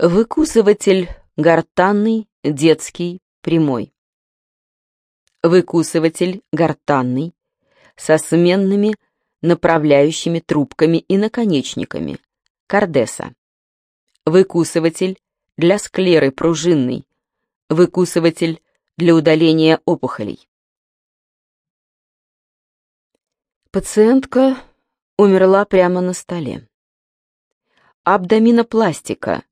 Выкусыватель гортанный, детский, прямой. Выкусыватель гортанный, со сменными направляющими трубками и наконечниками, кардеса. Выкусыватель для склеры пружинный, выкусыватель для удаления опухолей. Пациентка умерла прямо на столе. Абдоминопластика,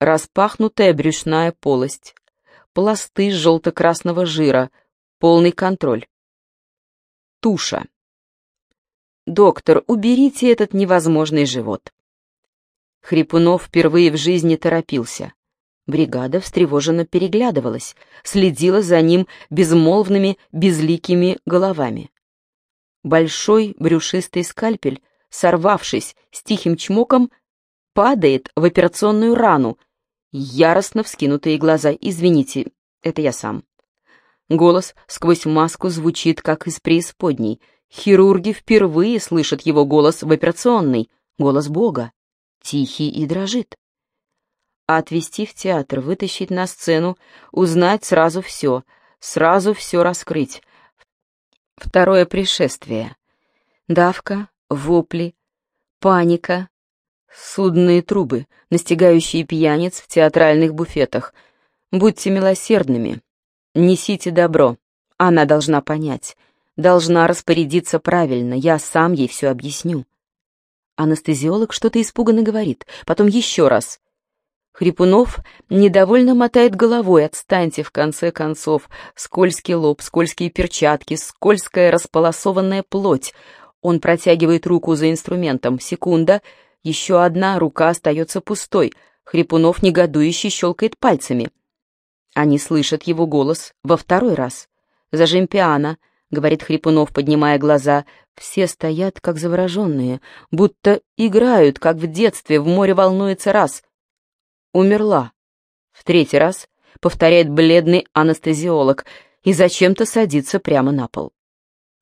распахнутая брюшная полость, пласты желто-красного жира, полный контроль. Туша. «Доктор, уберите этот невозможный живот». Хрипунов впервые в жизни торопился. Бригада встревоженно переглядывалась, следила за ним безмолвными, безликими головами. Большой брюшистый скальпель, сорвавшись с тихим чмоком, падает в операционную рану, яростно вскинутые глаза. «Извините, это я сам». Голос сквозь маску звучит, как из преисподней. Хирурги впервые слышат его голос в операционной, голос Бога, тихий и дрожит. отвести в театр, вытащить на сцену, узнать сразу все, сразу все раскрыть. Второе пришествие. Давка, вопли, паника, судные трубы, настигающие пьяниц в театральных буфетах. Будьте милосердными. Несите добро. Она должна понять. Должна распорядиться правильно. Я сам ей все объясню. Анестезиолог что-то испуганно говорит. Потом еще раз. Хрипунов недовольно мотает головой. Отстаньте, в конце концов. Скользкий лоб, скользкие перчатки, скользкая располосованная плоть. Он протягивает руку за инструментом. Секунда — еще одна рука остается пустой. Хрипунов негодующе щелкает пальцами. Они слышат его голос во второй раз. «Зажим пиано», — говорит Хрипунов, поднимая глаза. Все стоят, как завороженные, будто играют, как в детстве, в море волнуется раз. «Умерла». В третий раз повторяет бледный анестезиолог и зачем-то садится прямо на пол.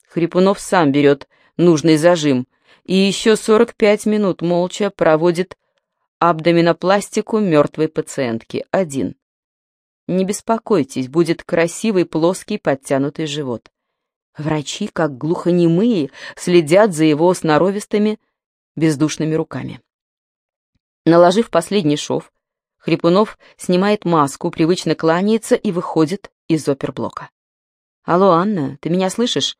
Хрипунов сам берет нужный зажим, и еще 45 минут молча проводит абдоминопластику мертвой пациентки. Один. Не беспокойтесь, будет красивый плоский подтянутый живот. Врачи, как глухонемые, следят за его сноровистыми бездушными руками. Наложив последний шов, Хрипунов снимает маску, привычно кланяется и выходит из оперблока. «Алло, Анна, ты меня слышишь?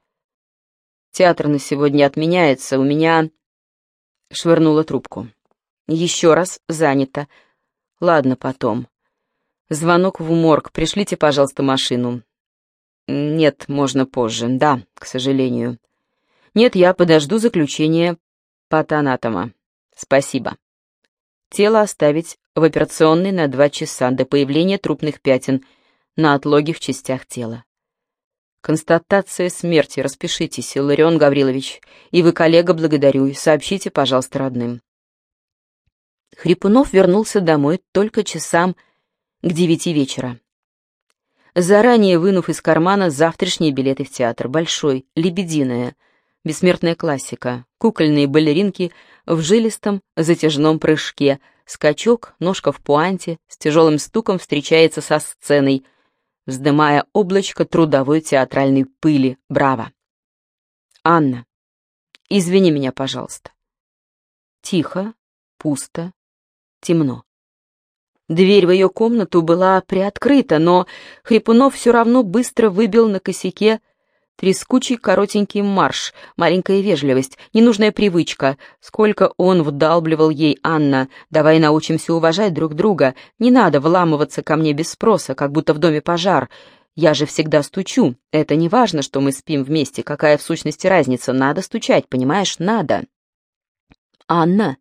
Театр на сегодня отменяется, у меня...» Швырнула трубку. «Еще раз занято. Ладно, потом. Звонок в морг. Пришлите, пожалуйста, машину». «Нет, можно позже. Да, к сожалению». «Нет, я подожду заключения патанатома. Спасибо». Тело оставить в операционной на два часа до появления трупных пятен на отлоге в частях тела. Констатация смерти. Распишитесь, Иларион Гаврилович. И вы, коллега, благодарю. Сообщите, пожалуйста, родным. Хрипунов вернулся домой только часам к девяти вечера. Заранее вынув из кармана завтрашние билеты в театр. Большой, лебединая, бессмертная классика, кукольные балеринки в жилистом затяжном прыжке, скачок, ножка в пуанте, с тяжелым стуком встречается со сценой — вздымая облачко трудовой театральной пыли. Браво! Анна, извини меня, пожалуйста. Тихо, пусто, темно. Дверь в ее комнату была приоткрыта, но Хрипунов все равно быстро выбил на косяке Трескучий коротенький марш, маленькая вежливость, ненужная привычка. Сколько он вдалбливал ей, Анна, давай научимся уважать друг друга. Не надо вламываться ко мне без спроса, как будто в доме пожар. Я же всегда стучу. Это не важно, что мы спим вместе, какая в сущности разница. Надо стучать, понимаешь, надо. Анна.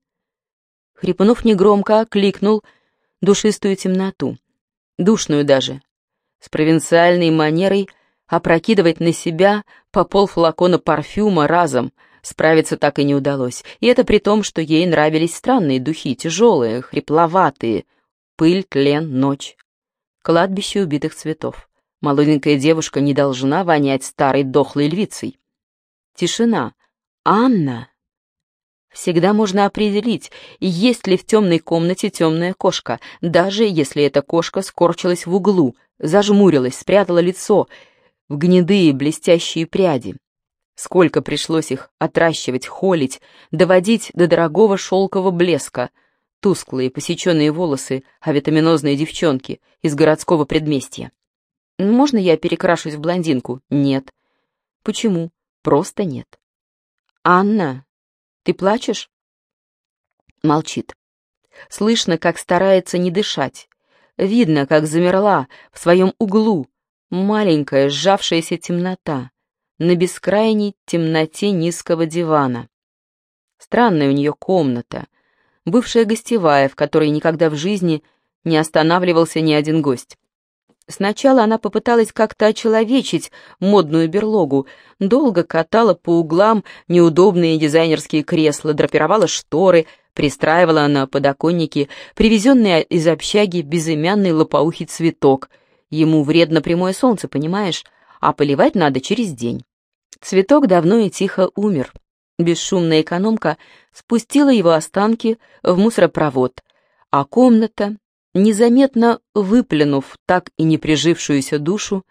Хрипунов негромко кликнул душистую темноту. Душную даже. С провинциальной манерой — опрокидывать на себя по полфлакона парфюма разом, справиться так и не удалось. И это при том, что ей нравились странные духи, тяжелые, хрипловатые. Пыль, тлен, ночь. Кладбище убитых цветов. Молоденькая девушка не должна вонять старой дохлой львицей. Тишина. Анна. Всегда можно определить, есть ли в темной комнате темная кошка, даже если эта кошка скорчилась в углу, зажмурилась, спрятала лицо в гнедые блестящие пряди. Сколько пришлось их отращивать, холить, доводить до дорогого шелкового блеска. Тусклые, посеченные волосы авитаминозные девчонки из городского предместья. «Можно я перекрашусь в блондинку?» «Нет». «Почему?» «Просто нет». «Анна, ты плачешь?» Молчит. Слышно, как старается не дышать. Видно, как замерла в своем углу маленькая сжавшаяся темнота на бескрайней темноте низкого дивана. Странная у нее комната, бывшая гостевая, в которой никогда в жизни не останавливался ни один гость. Сначала она попыталась как-то очеловечить модную берлогу, долго катала по углам неудобные дизайнерские кресла, драпировала шторы, пристраивала на подоконнике привезенный из общаги безымянный лопоухий цветок. Ему вредно прямое солнце, понимаешь, а поливать надо через день. Цветок давно и тихо умер. Бесшумная экономка спустила его останки в мусоропровод, а комната, незаметно выплюнув так и не прижившуюся душу,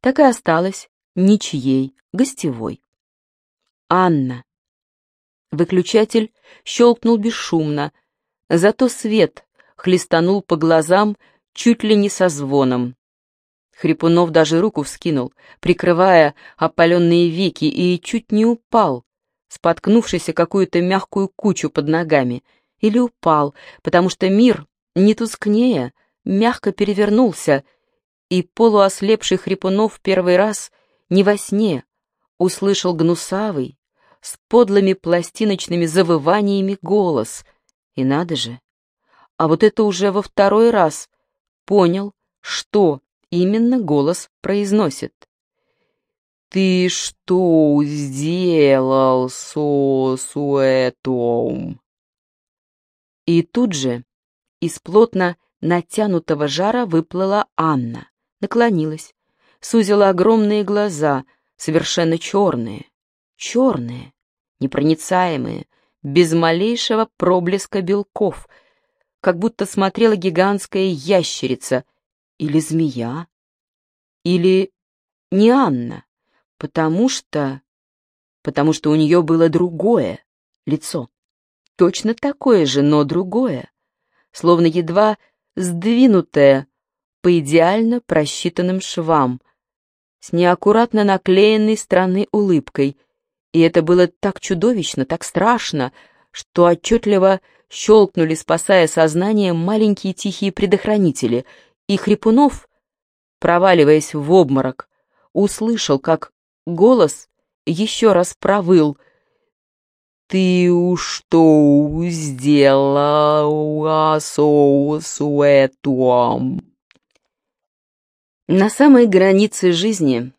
так и осталась ничьей, гостевой. Анна. Выключатель щелкнул бесшумно, зато свет хлестанул по глазам чуть ли не со звоном. Хрипунов даже руку вскинул, прикрывая опаленные веки, и чуть не упал, споткнувшись о какую-то мягкую кучу под ногами. Или упал, потому что мир не тускнее, мягко перевернулся, и полуослепший Хрипунов первый раз не во сне услышал гнусавый, с подлыми пластиночными завываниями голос. И надо же, а вот это уже во второй раз понял, что именно голос произносит. «Ты что сделал со суэтом?» И тут же из плотно натянутого жара выплыла Анна, наклонилась, сузила огромные глаза, совершенно черные, черные, непроницаемые, без малейшего проблеска белков, как будто смотрела гигантская ящерица или змея, или не Анна, потому что... потому что у нее было другое лицо, точно такое же, но другое словно едва сдвинутая по идеально просчитанным швам, с неаккуратно наклеенной стороны улыбкой, и это было так чудовищно, так страшно, что отчетливо щелкнули, спасая сознание, маленькие тихие предохранители, и Хрипунов, проваливаясь в обморок, услышал, как голос еще раз провыл — ты что сделала со суэтом? На самой границе жизни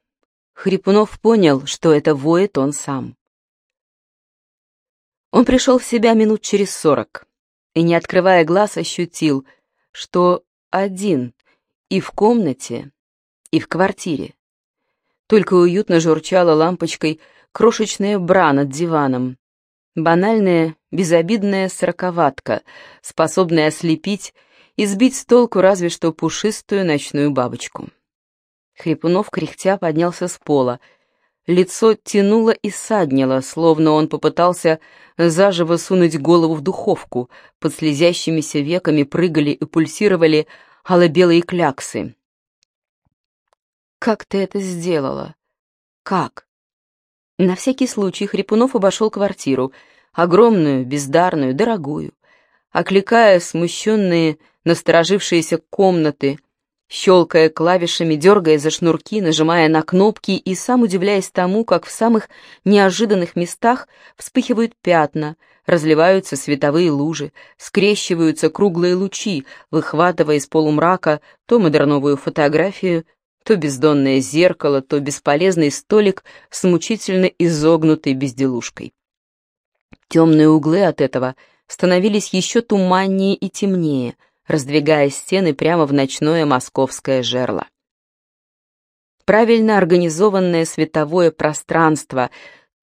Хрипунов понял, что это воет он сам. Он пришел в себя минут через сорок и, не открывая глаз, ощутил, что один и в комнате, и в квартире. Только уютно журчала лампочкой крошечная бра над диваном, Банальная, безобидная сороковатка, способная ослепить и сбить с толку разве что пушистую ночную бабочку. Хрипунов кряхтя поднялся с пола. Лицо тянуло и саднило, словно он попытался заживо сунуть голову в духовку. Под слезящимися веками прыгали и пульсировали алло-белые кляксы. «Как ты это сделала? Как?» На всякий случай Хрипунов обошел квартиру, огромную, бездарную, дорогую, окликая смущенные, насторожившиеся комнаты, щелкая клавишами, дергая за шнурки, нажимая на кнопки и сам удивляясь тому, как в самых неожиданных местах вспыхивают пятна, разливаются световые лужи, скрещиваются круглые лучи, выхватывая из полумрака то модерновую фотографию, то бездонное зеркало, то бесполезный столик с мучительно изогнутой безделушкой. Темные углы от этого становились еще туманнее и темнее, раздвигая стены прямо в ночное московское жерло. Правильно организованное световое пространство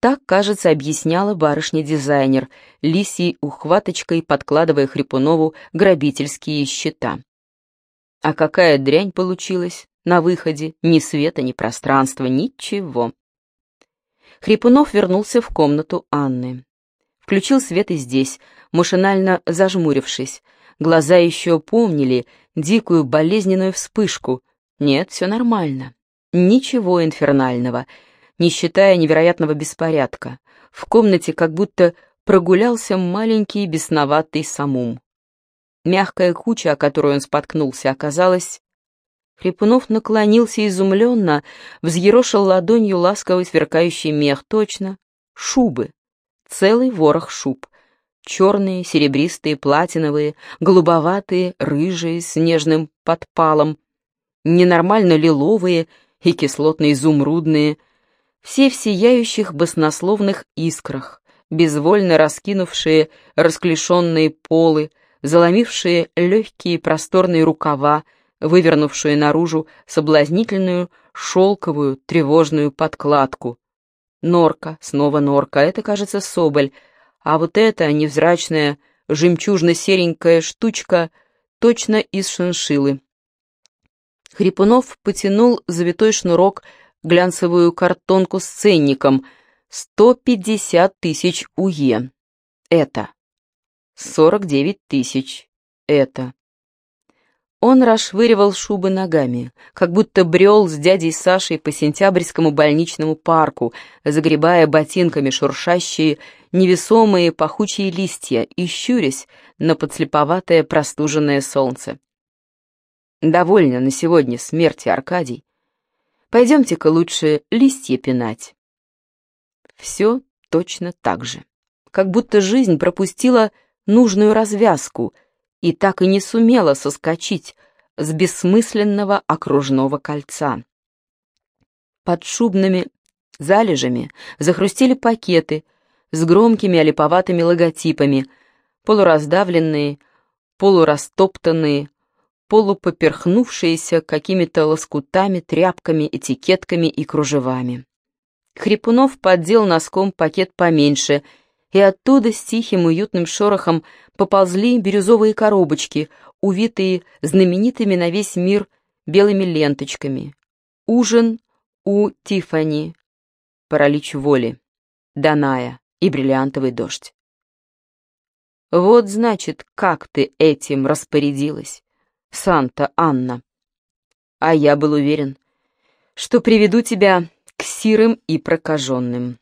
Так, кажется, объясняла барышня-дизайнер, лисьей ухваточкой подкладывая Хрипунову грабительские счета. А какая дрянь получилась на выходе, ни света, ни пространства, ничего. Хрипунов вернулся в комнату Анны. Включил свет и здесь, машинально зажмурившись. Глаза еще помнили дикую болезненную вспышку. Нет, все нормально. Ничего инфернального, не считая невероятного беспорядка. В комнате как будто прогулялся маленький бесноватый самум. Мягкая куча, о которую он споткнулся, оказалась Хрипунов наклонился изумленно, взъерошил ладонью ласковый сверкающий мех. Точно. Шубы. Целый ворох шуб. Черные, серебристые, платиновые, голубоватые, рыжие, с нежным подпалом, ненормально лиловые и кислотно-изумрудные, все в сияющих баснословных искрах, безвольно раскинувшие расклешенные полы, заломившие легкие просторные рукава, вывернувшую наружу соблазнительную шелковую тревожную подкладку. Норка, снова норка, это, кажется, соболь, а вот эта невзрачная жемчужно-серенькая штучка точно из шиншилы. Хрипунов потянул завитой шнурок, глянцевую картонку с ценником. Сто пятьдесят тысяч УЕ. Это. Сорок девять тысяч. Это. Он расшвыривал шубы ногами, как будто брел с дядей Сашей по сентябрьскому больничному парку, загребая ботинками шуршащие, невесомые пахучие листья и щурясь на подслеповатое простуженное солнце. «Довольно на сегодня смерти, Аркадий. Пойдемте-ка лучше листья пинать». Все точно так же. Как будто жизнь пропустила нужную развязку — и так и не сумела соскочить с бессмысленного окружного кольца. Под шубными залежами захрустили пакеты с громкими олиповатыми логотипами, полураздавленные, полурастоптанные, полупоперхнувшиеся какими-то лоскутами, тряпками, этикетками и кружевами. Хрипунов поддел носком пакет поменьше — и оттуда с тихим уютным шорохом поползли бирюзовые коробочки, увитые знаменитыми на весь мир белыми ленточками. Ужин у Тифани, паралич воли, Даная и бриллиантовый дождь. Вот, значит, как ты этим распорядилась, Санта-Анна. А я был уверен, что приведу тебя к сирым и прокаженным.